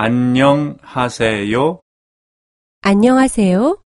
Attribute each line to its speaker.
Speaker 1: 안녕하세요.
Speaker 2: 안녕하세요.